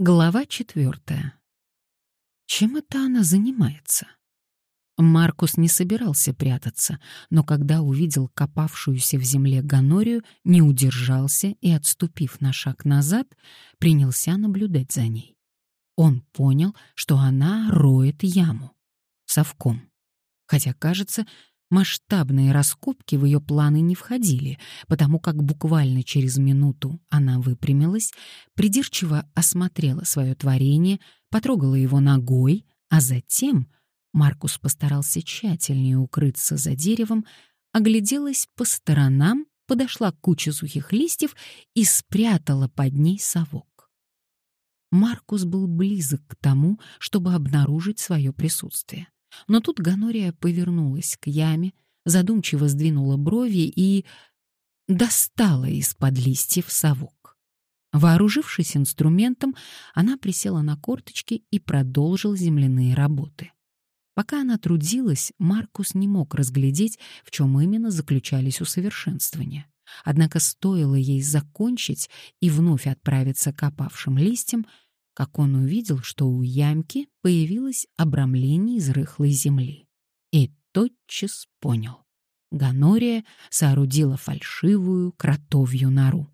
Глава четвертая. Чем это она занимается? Маркус не собирался прятаться, но когда увидел копавшуюся в земле Ганорию, не удержался и, отступив на шаг назад, принялся наблюдать за ней. Он понял, что она роет яму совком. Хотя, кажется, Масштабные раскопки в ее планы не входили, потому как буквально через минуту она выпрямилась, придирчиво осмотрела свое творение, потрогала его ногой, а затем Маркус постарался тщательнее укрыться за деревом, огляделась по сторонам, подошла к куче сухих листьев и спрятала под ней совок. Маркус был близок к тому, чтобы обнаружить свое присутствие. Но тут Ганория повернулась к яме, задумчиво сдвинула брови и достала из-под листьев совок. Вооружившись инструментом, она присела на корточки и продолжила земляные работы. Пока она трудилась, Маркус не мог разглядеть, в чем именно заключались усовершенствования. Однако стоило ей закончить и вновь отправиться к опавшим листьям, как он увидел, что у ямки появилось обрамление из рыхлой земли. И тотчас понял. Ганория соорудила фальшивую кротовью нору.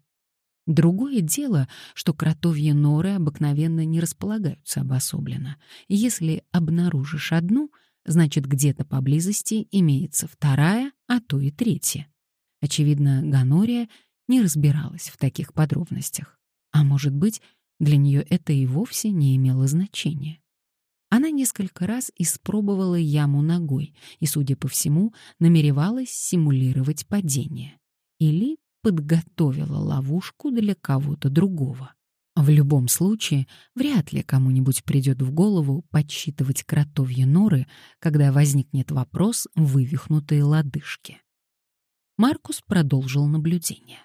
Другое дело, что кротовьи норы обыкновенно не располагаются обособленно. Если обнаружишь одну, значит, где-то поблизости имеется вторая, а то и третья. Очевидно, Ганория не разбиралась в таких подробностях. А может быть, для нее это и вовсе не имело значения. Она несколько раз испробовала яму ногой и, судя по всему, намеревалась симулировать падение. Или подготовила ловушку для кого-то другого. В любом случае, вряд ли кому-нибудь придет в голову подсчитывать кротовьи норы, когда возникнет вопрос вывихнутые лодыжки. Маркус продолжил наблюдение.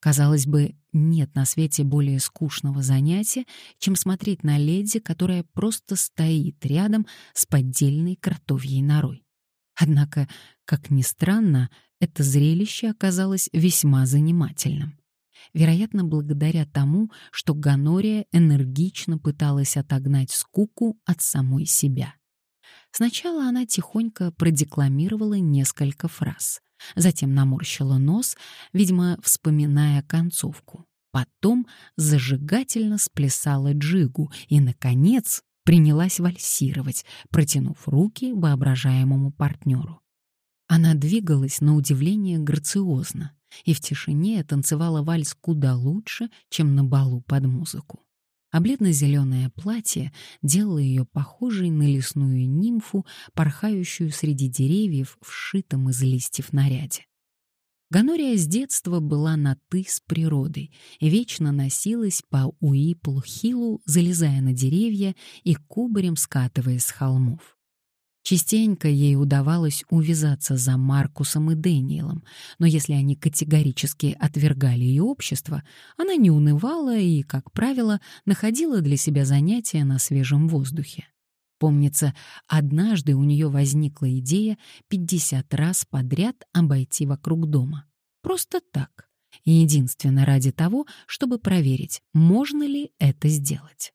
Казалось бы, нет на свете более скучного занятия, чем смотреть на леди, которая просто стоит рядом с поддельной кротовьей норой. Однако, как ни странно, это зрелище оказалось весьма занимательным. Вероятно, благодаря тому, что Ганория энергично пыталась отогнать скуку от самой себя. Сначала она тихонько продекламировала несколько фраз — затем наморщила нос, видимо, вспоминая концовку. Потом зажигательно сплясала джигу и, наконец, принялась вальсировать, протянув руки воображаемому партнеру. Она двигалась на удивление грациозно и в тишине танцевала вальс куда лучше, чем на балу под музыку а бледно-зеленое платье делало ее похожей на лесную нимфу, порхающую среди деревьев в шитом из листьев наряде. Ганория с детства была на «ты» с природой вечно носилась по Уиплхилу, залезая на деревья и кубарем скатываясь с холмов. Частенько ей удавалось увязаться за Маркусом и Дэниелом, но если они категорически отвергали ее общество, она не унывала и, как правило, находила для себя занятия на свежем воздухе. Помнится, однажды у нее возникла идея 50 раз подряд обойти вокруг дома. Просто так. единственно ради того, чтобы проверить, можно ли это сделать.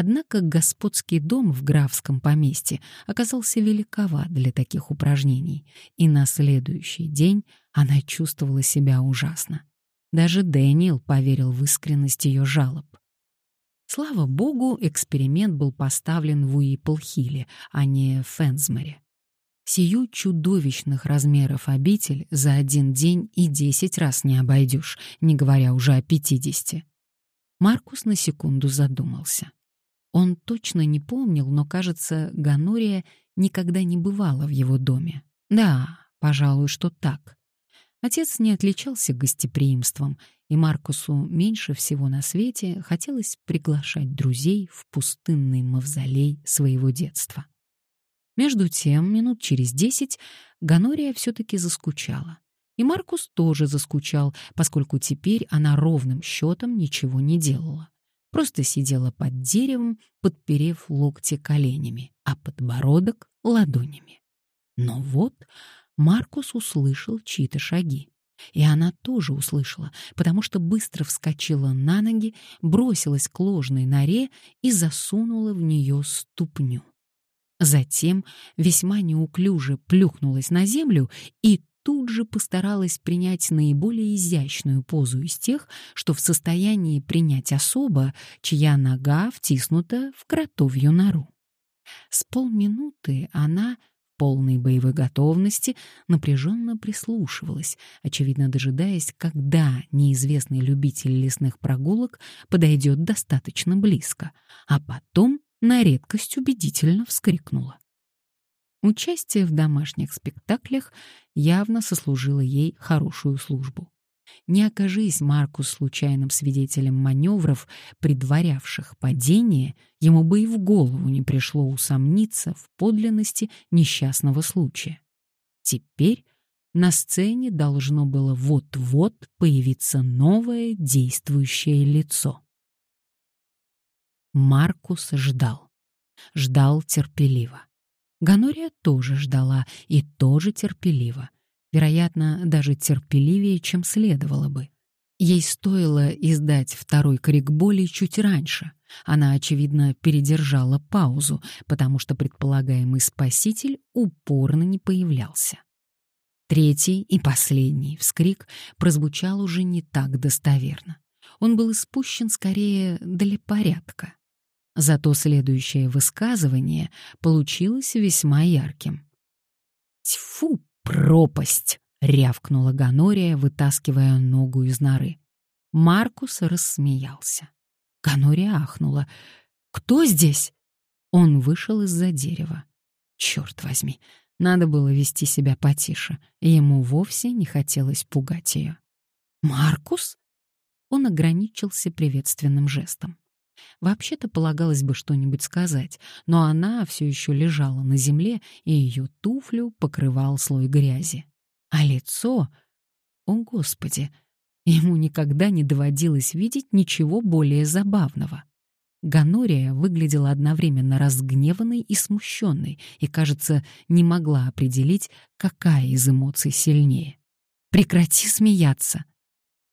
Однако господский дом в графском поместье оказался великоват для таких упражнений, и на следующий день она чувствовала себя ужасно. Даже Дэниел поверил в искренность ее жалоб. Слава богу, эксперимент был поставлен в Уиплхилле, а не в Фенсморе. Сию чудовищных размеров обитель за один день и десять раз не обойдешь, не говоря уже о пятидесяти. Маркус на секунду задумался. Он точно не помнил, но, кажется, Ганория никогда не бывала в его доме. Да, пожалуй, что так. Отец не отличался гостеприимством, и Маркусу меньше всего на свете хотелось приглашать друзей в пустынный мавзолей своего детства. Между тем, минут через десять Ганория все-таки заскучала. И Маркус тоже заскучал, поскольку теперь она ровным счетом ничего не делала просто сидела под деревом, подперев локти коленями, а подбородок — ладонями. Но вот Маркус услышал чьи-то шаги. И она тоже услышала, потому что быстро вскочила на ноги, бросилась к ложной норе и засунула в нее ступню. Затем весьма неуклюже плюхнулась на землю и тут же постаралась принять наиболее изящную позу из тех, что в состоянии принять особа, чья нога втиснута в кротовью нору. С полминуты она полной боевой готовности, напряженно прислушивалась, очевидно дожидаясь, когда неизвестный любитель лесных прогулок подойдет достаточно близко, а потом на редкость убедительно вскрикнула. Участие в домашних спектаклях явно сослужило ей хорошую службу. Не окажись Маркус случайным свидетелем маневров, предварявших падение, ему бы и в голову не пришло усомниться в подлинности несчастного случая. Теперь на сцене должно было вот-вот появиться новое действующее лицо. Маркус ждал. Ждал терпеливо. Ганория тоже ждала и тоже терпеливо вероятно, даже терпеливее, чем следовало бы. Ей стоило издать второй крик боли чуть раньше. Она, очевидно, передержала паузу, потому что предполагаемый спаситель упорно не появлялся. Третий и последний вскрик прозвучал уже не так достоверно. Он был испущен скорее для порядка. Зато следующее высказывание получилось весьма ярким. «Тьфу, пропасть!» — рявкнула Ганория, вытаскивая ногу из норы. Маркус рассмеялся. Ганория ахнула. «Кто здесь?» Он вышел из-за дерева. Черт возьми, надо было вести себя потише, ему вовсе не хотелось пугать ее. «Маркус?» Он ограничился приветственным жестом. Вообще-то полагалось бы что-нибудь сказать, но она все еще лежала на земле, и ее туфлю покрывал слой грязи. А лицо... О, Господи! Ему никогда не доводилось видеть ничего более забавного. Ганория выглядела одновременно разгневанной и смущенной, и, кажется, не могла определить, какая из эмоций сильнее. «Прекрати смеяться!»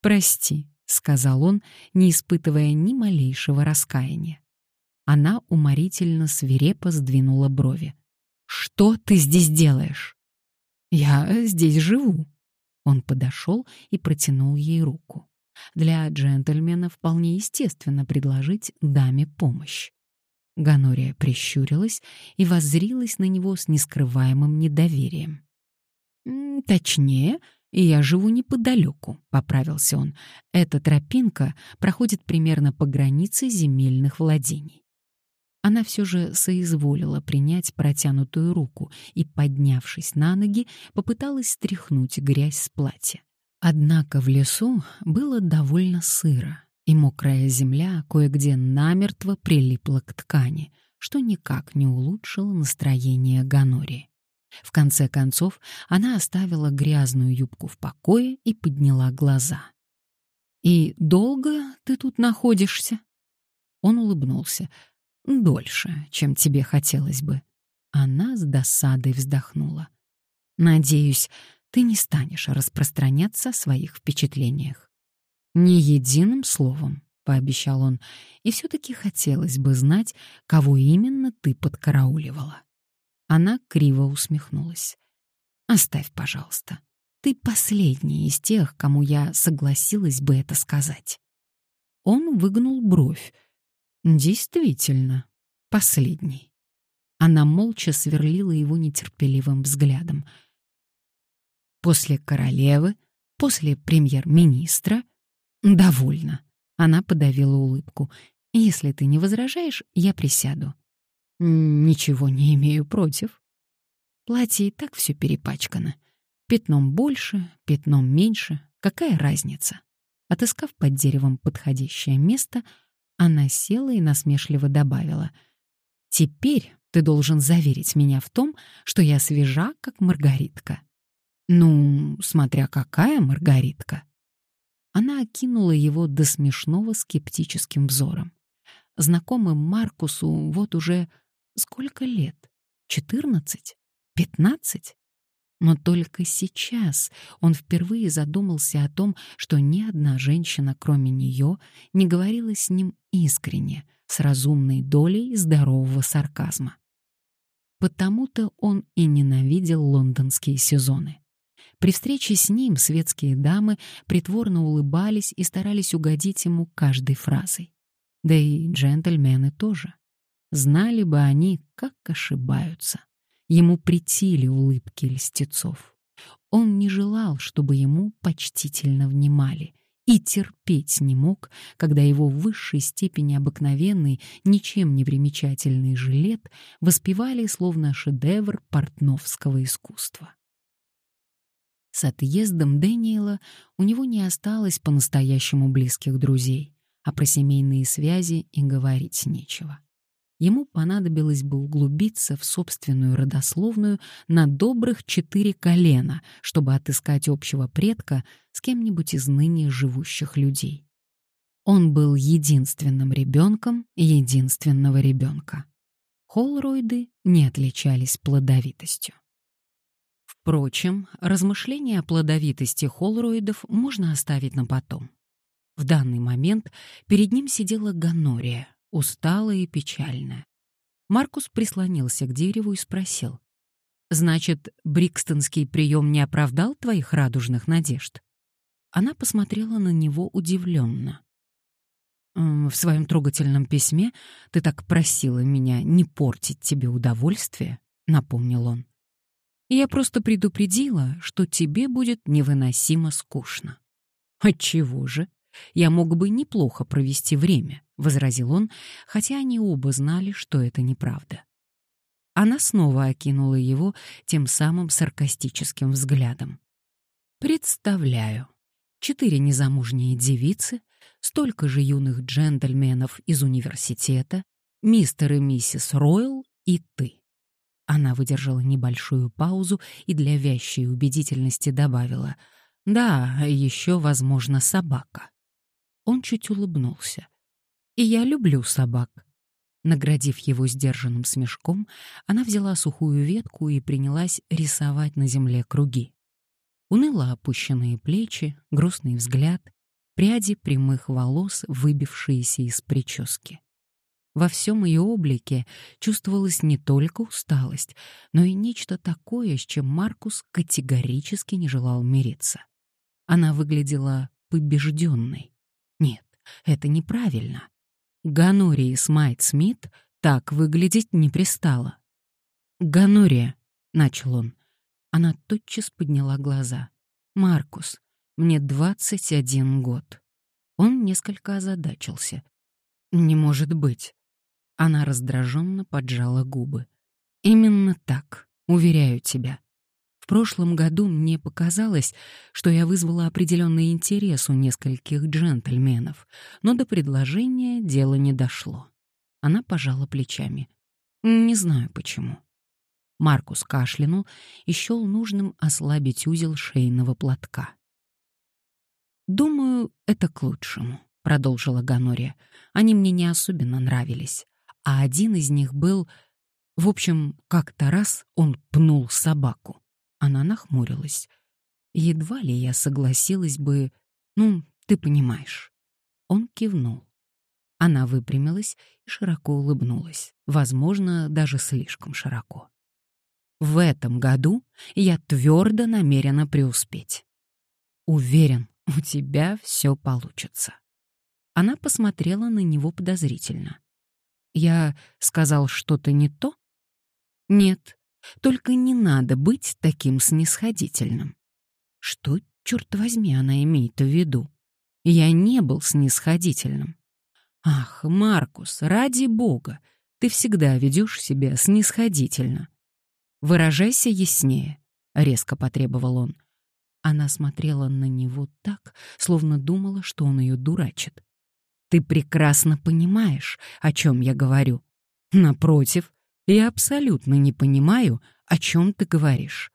«Прости», — сказал он, не испытывая ни малейшего раскаяния. Она уморительно свирепо сдвинула брови. «Что ты здесь делаешь?» «Я здесь живу». Он подошел и протянул ей руку. Для джентльмена вполне естественно предложить даме помощь. Ганория прищурилась и воззрилась на него с нескрываемым недоверием. «Точнее, и я живу неподалеку», — поправился он. «Эта тропинка проходит примерно по границе земельных владений». Она все же соизволила принять протянутую руку и, поднявшись на ноги, попыталась стряхнуть грязь с платья. Однако в лесу было довольно сыро, и мокрая земля кое-где намертво прилипла к ткани, что никак не улучшило настроение Ганории. В конце концов, она оставила грязную юбку в покое и подняла глаза. «И долго ты тут находишься?» Он улыбнулся. «Дольше, чем тебе хотелось бы». Она с досадой вздохнула. «Надеюсь, ты не станешь распространяться о своих впечатлениях». «Ни единым словом», — пообещал он, «и все-таки хотелось бы знать, кого именно ты подкарауливала». Она криво усмехнулась. «Оставь, пожалуйста. Ты последний из тех, кому я согласилась бы это сказать». Он выгнул бровь. «Действительно, последний». Она молча сверлила его нетерпеливым взглядом. «После королевы, после премьер-министра...» «Довольно». Она подавила улыбку. «Если ты не возражаешь, я присяду». Ничего не имею против. Платье и так все перепачкано. Пятном больше, пятном меньше. Какая разница? Отыскав под деревом подходящее место, она села и насмешливо добавила. «Теперь ты должен заверить меня в том, что я свежа, как маргаритка». «Ну, смотря какая маргаритка». Она окинула его до смешного скептическим взором. Знакомым Маркусу вот уже Сколько лет? Четырнадцать? Пятнадцать? Но только сейчас он впервые задумался о том, что ни одна женщина, кроме нее, не говорила с ним искренне, с разумной долей здорового сарказма. Потому-то он и ненавидел лондонские сезоны. При встрече с ним светские дамы притворно улыбались и старались угодить ему каждой фразой. Да и джентльмены тоже. Знали бы они, как ошибаются. Ему притили улыбки льстецов. Он не желал, чтобы ему почтительно внимали, и терпеть не мог, когда его в высшей степени обыкновенный, ничем не примечательный жилет воспевали словно шедевр портновского искусства. С отъездом Дэниела у него не осталось по-настоящему близких друзей, а про семейные связи и говорить нечего ему понадобилось бы углубиться в собственную родословную на добрых четыре колена, чтобы отыскать общего предка с кем-нибудь из ныне живущих людей. Он был единственным ребенком единственного ребенка. Холройды не отличались плодовитостью. Впрочем, размышления о плодовитости холроидов можно оставить на потом. В данный момент перед ним сидела Ганория, усталая и печальная. Маркус прислонился к дереву и спросил. «Значит, Брикстонский прием не оправдал твоих радужных надежд?» Она посмотрела на него удивленно. «В своем трогательном письме ты так просила меня не портить тебе удовольствие», — напомнил он. «Я просто предупредила, что тебе будет невыносимо скучно». «Отчего же? Я мог бы неплохо провести время», — возразил он, хотя они оба знали, что это неправда. Она снова окинула его тем самым саркастическим взглядом. «Представляю. Четыре незамужние девицы, столько же юных джентльменов из университета, мистер и миссис Ройл и ты». Она выдержала небольшую паузу и для вящей убедительности добавила «Да, еще, возможно, собака». Он чуть улыбнулся. «И я люблю собак». Наградив его сдержанным смешком, она взяла сухую ветку и принялась рисовать на земле круги. Уныло опущенные плечи, грустный взгляд, пряди прямых волос, выбившиеся из прически. Во всем ее облике чувствовалась не только усталость, но и нечто такое, с чем Маркус категорически не желал мириться. Она выглядела побежденной. Нет, это неправильно. Ганории Смайт Смит так выглядеть не пристало. «Ганория», — начал он. Она тотчас подняла глаза. «Маркус, мне двадцать один год». Он несколько озадачился. «Не может быть». Она раздраженно поджала губы. «Именно так, уверяю тебя. В прошлом году мне показалось, что я вызвала определенный интерес у нескольких джентльменов, но до предложения дело не дошло. Она пожала плечами. Не знаю почему. Маркус кашлянул и счел нужным ослабить узел шейного платка. «Думаю, это к лучшему», — продолжила Ганория. «Они мне не особенно нравились. А один из них был... В общем, как-то раз он пнул собаку. Она нахмурилась. Едва ли я согласилась бы... Ну, ты понимаешь. Он кивнул. Она выпрямилась и широко улыбнулась, возможно, даже слишком широко. В этом году я твердо намерена преуспеть. Уверен, у тебя все получится. Она посмотрела на него подозрительно. Я сказал что-то не то? Нет, только не надо быть таким снисходительным. Что, черт возьми, она имеет в виду? Я не был снисходительным. Ах, Маркус, ради бога, ты всегда ведешь себя снисходительно. Выражайся яснее, резко потребовал он. Она смотрела на него так, словно думала, что он ее дурачит. Ты прекрасно понимаешь, о чем я говорю. Напротив, я абсолютно не понимаю, о чем ты говоришь.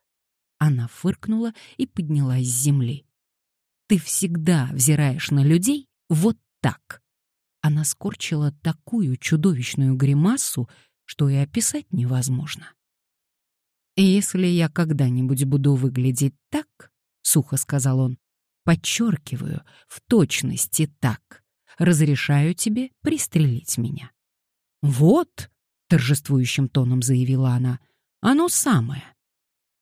Она фыркнула и поднялась с земли. Ты всегда взираешь на людей вот так. Она скорчила такую чудовищную гримасу, что и описать невозможно. «Если я когда-нибудь буду выглядеть так, — сухо сказал он, — подчеркиваю, в точности так, разрешаю тебе пристрелить меня». «Вот», — торжествующим тоном заявила она, — «оно самое».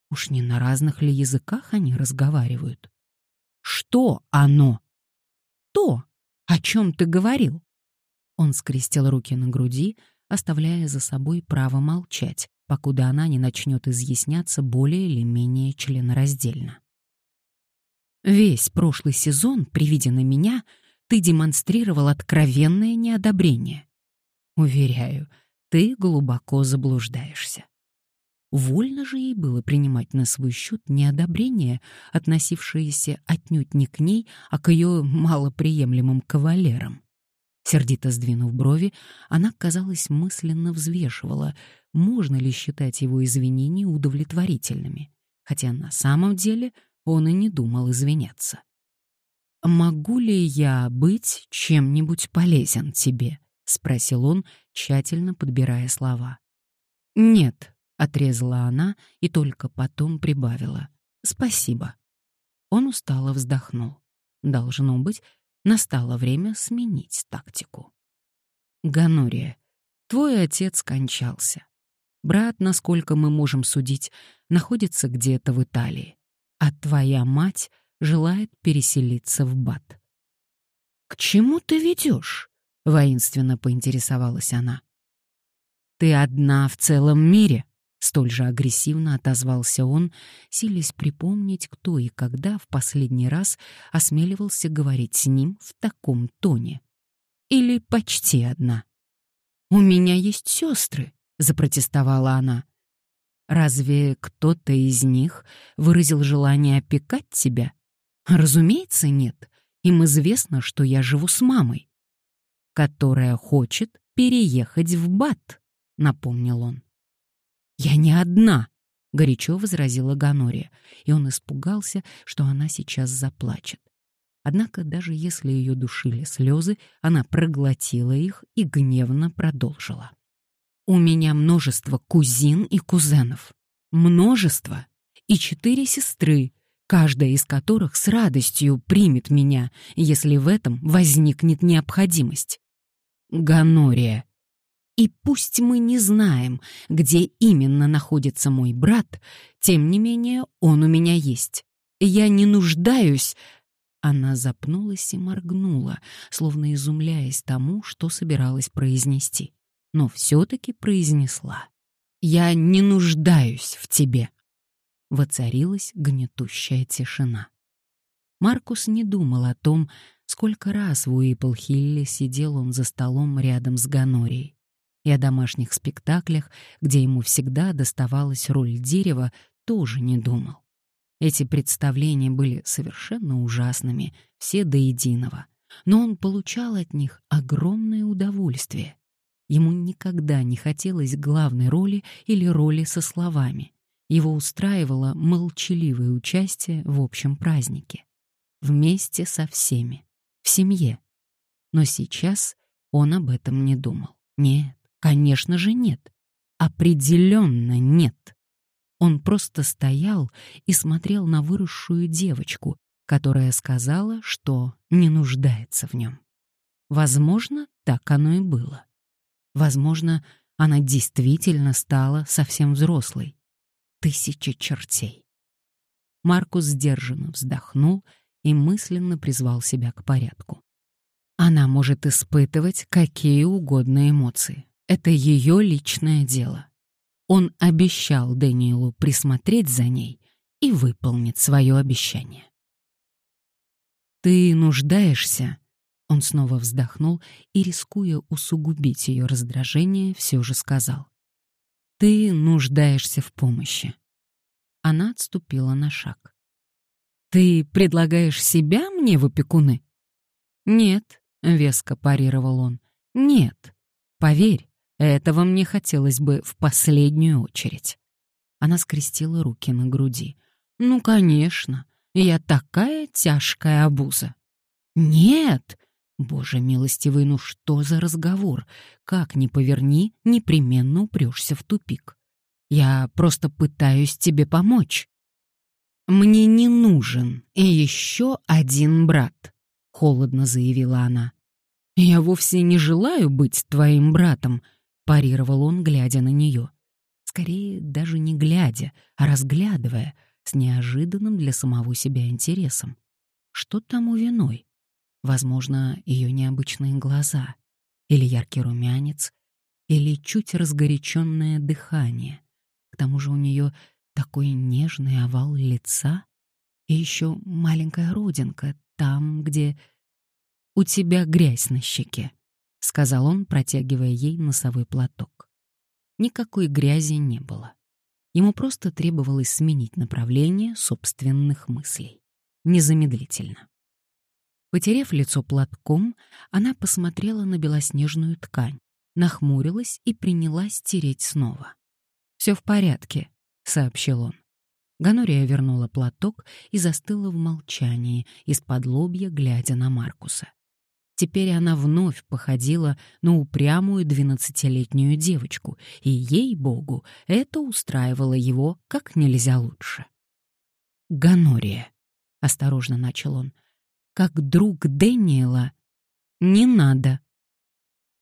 Уж не на разных ли языках они разговаривают? «Что оно?» «То, о чем ты говорил». Он скрестил руки на груди, оставляя за собой право молчать, покуда она не начнет изъясняться более или менее членораздельно. Весь прошлый сезон, при виде на меня, ты демонстрировал откровенное неодобрение. Уверяю, ты глубоко заблуждаешься. Вольно же ей было принимать на свой счет неодобрение, относившееся отнюдь не к ней, а к ее малоприемлемым кавалерам. Сердито сдвинув брови, она, казалось, мысленно взвешивала, можно ли считать его извинения удовлетворительными, хотя на самом деле он и не думал извиняться. «Могу ли я быть чем-нибудь полезен тебе?» — спросил он, тщательно подбирая слова. «Нет», — отрезала она и только потом прибавила. «Спасибо». Он устало вздохнул. Должно быть, настало время сменить тактику. «Ганория, твой отец скончался. Брат, насколько мы можем судить, находится где-то в Италии, а твоя мать желает переселиться в Бат. «К чему ты ведешь?» — воинственно поинтересовалась она. «Ты одна в целом мире», — столь же агрессивно отозвался он, силясь припомнить, кто и когда в последний раз осмеливался говорить с ним в таком тоне. «Или почти одна». «У меня есть сестры», запротестовала она. Разве кто-то из них выразил желание опекать тебя? Разумеется, нет. Им известно, что я живу с мамой, которая хочет переехать в Бат, напомнил он. Я не одна, горячо возразила Ганория, и он испугался, что она сейчас заплачет. Однако даже если ее душили слезы, она проглотила их и гневно продолжила. У меня множество кузин и кузенов. Множество. И четыре сестры, каждая из которых с радостью примет меня, если в этом возникнет необходимость. Ганория. И пусть мы не знаем, где именно находится мой брат, тем не менее он у меня есть. Я не нуждаюсь... Она запнулась и моргнула, словно изумляясь тому, что собиралась произнести но все-таки произнесла. «Я не нуждаюсь в тебе». Воцарилась гнетущая тишина. Маркус не думал о том, сколько раз в Уиплхилле сидел он за столом рядом с Ганорией, и о домашних спектаклях, где ему всегда доставалась роль дерева, тоже не думал. Эти представления были совершенно ужасными, все до единого, но он получал от них огромное удовольствие. Ему никогда не хотелось главной роли или роли со словами. Его устраивало молчаливое участие в общем празднике. Вместе со всеми. В семье. Но сейчас он об этом не думал. Нет, конечно же нет. Определенно нет. Он просто стоял и смотрел на выросшую девочку, которая сказала, что не нуждается в нем. Возможно, так оно и было. Возможно, она действительно стала совсем взрослой. Тысячи чертей. Маркус сдержанно вздохнул и мысленно призвал себя к порядку. Она может испытывать какие угодно эмоции. Это ее личное дело. Он обещал Дэниелу присмотреть за ней и выполнит свое обещание. «Ты нуждаешься он снова вздохнул и, рискуя усугубить ее раздражение, все же сказал. «Ты нуждаешься в помощи». Она отступила на шаг. «Ты предлагаешь себя мне в опекуны?» «Нет», — веско парировал он. «Нет. Поверь, этого мне хотелось бы в последнюю очередь». Она скрестила руки на груди. «Ну, конечно, я такая тяжкая обуза». «Нет!» Боже милостивый, ну что за разговор? Как ни поверни, непременно упрешься в тупик. Я просто пытаюсь тебе помочь». «Мне не нужен еще один брат», — холодно заявила она. «Я вовсе не желаю быть твоим братом», — парировал он, глядя на нее. Скорее, даже не глядя, а разглядывая, с неожиданным для самого себя интересом. Что тому виной? Возможно, ее необычные глаза, или яркий румянец, или чуть разгоряченное дыхание. К тому же у нее такой нежный овал лица и еще маленькая родинка там, где... «У тебя грязь на щеке», — сказал он, протягивая ей носовой платок. Никакой грязи не было. Ему просто требовалось сменить направление собственных мыслей. Незамедлительно. Потерев лицо платком, она посмотрела на белоснежную ткань, нахмурилась и принялась тереть снова. «Все в порядке», — сообщил он. Ганория вернула платок и застыла в молчании, из-под лобья глядя на Маркуса. Теперь она вновь походила на упрямую двенадцатилетнюю девочку, и, ей-богу, это устраивало его как нельзя лучше. «Ганория», — осторожно начал он, — «как друг Дэниела, не надо».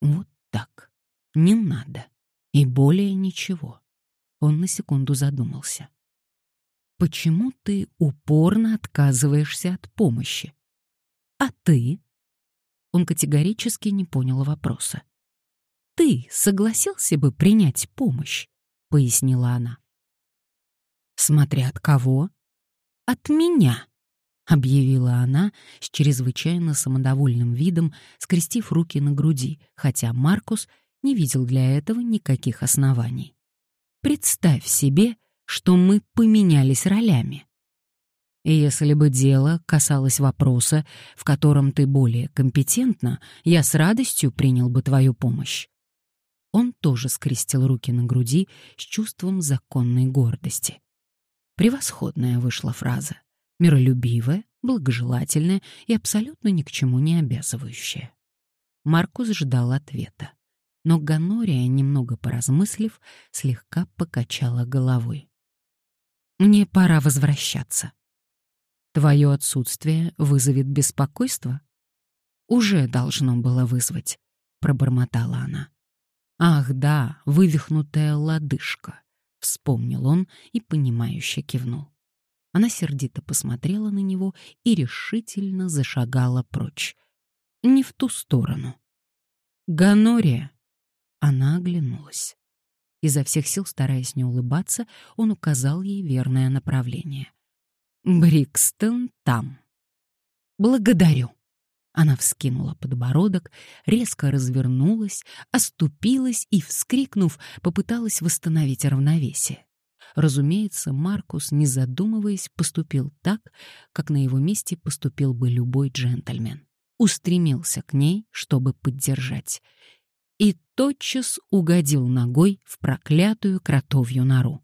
Вот так, не надо, и более ничего. Он на секунду задумался. «Почему ты упорно отказываешься от помощи? А ты?» Он категорически не понял вопроса. «Ты согласился бы принять помощь?» — пояснила она. «Смотря от кого?» «От меня», — объявила она с чрезвычайно самодовольным видом, скрестив руки на груди, хотя Маркус не видел для этого никаких оснований. «Представь себе, что мы поменялись ролями. И если бы дело касалось вопроса, в котором ты более компетентна, я с радостью принял бы твою помощь. Он тоже скрестил руки на груди с чувством законной гордости. Превосходная вышла фраза. Миролюбивая, благожелательная и абсолютно ни к чему не обязывающая. Маркус ждал ответа. Но Ганория, немного поразмыслив, слегка покачала головой. «Мне пора возвращаться», Твое отсутствие вызовет беспокойство? Уже должно было вызвать, пробормотала она. Ах, да, вывихнутая лодыжка, вспомнил он и понимающе кивнул. Она сердито посмотрела на него и решительно зашагала прочь. Не в ту сторону. Ганория. Она оглянулась. Изо всех сил стараясь не улыбаться, он указал ей верное направление. Брикстон там. Благодарю. Она вскинула подбородок, резко развернулась, оступилась и, вскрикнув, попыталась восстановить равновесие. Разумеется, Маркус, не задумываясь, поступил так, как на его месте поступил бы любой джентльмен. Устремился к ней, чтобы поддержать. И тотчас угодил ногой в проклятую кротовью нору.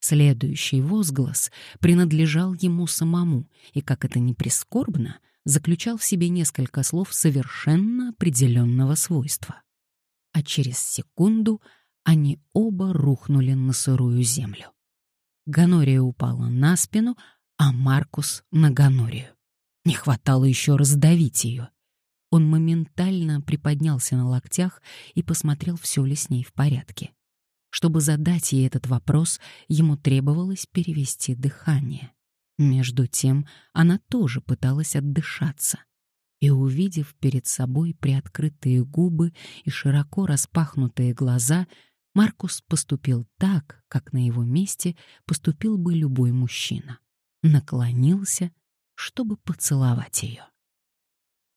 Следующий возглас принадлежал ему самому, и, как это ни прискорбно, заключал в себе несколько слов совершенно определенного свойства. А через секунду они оба рухнули на сырую землю. Ганория упала на спину, а Маркус — на Ганорию. Не хватало еще раздавить ее. Он моментально приподнялся на локтях и посмотрел, все ли с ней в порядке. Чтобы задать ей этот вопрос, ему требовалось перевести дыхание. Между тем она тоже пыталась отдышаться. И, увидев перед собой приоткрытые губы и широко распахнутые глаза, Маркус поступил так, как на его месте поступил бы любой мужчина. Наклонился, чтобы поцеловать ее.